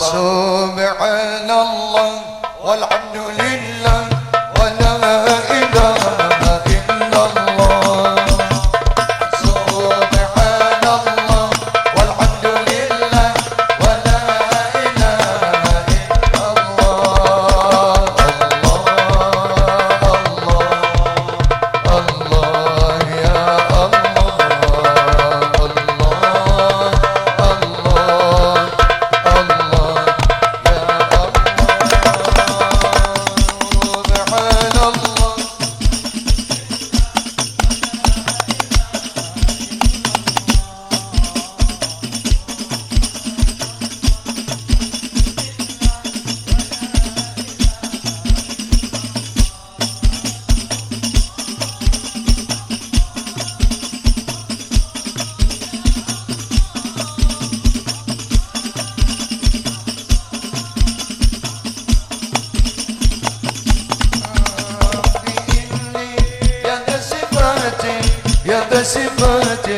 سبحان الله والحمد لله يا ذا الصفات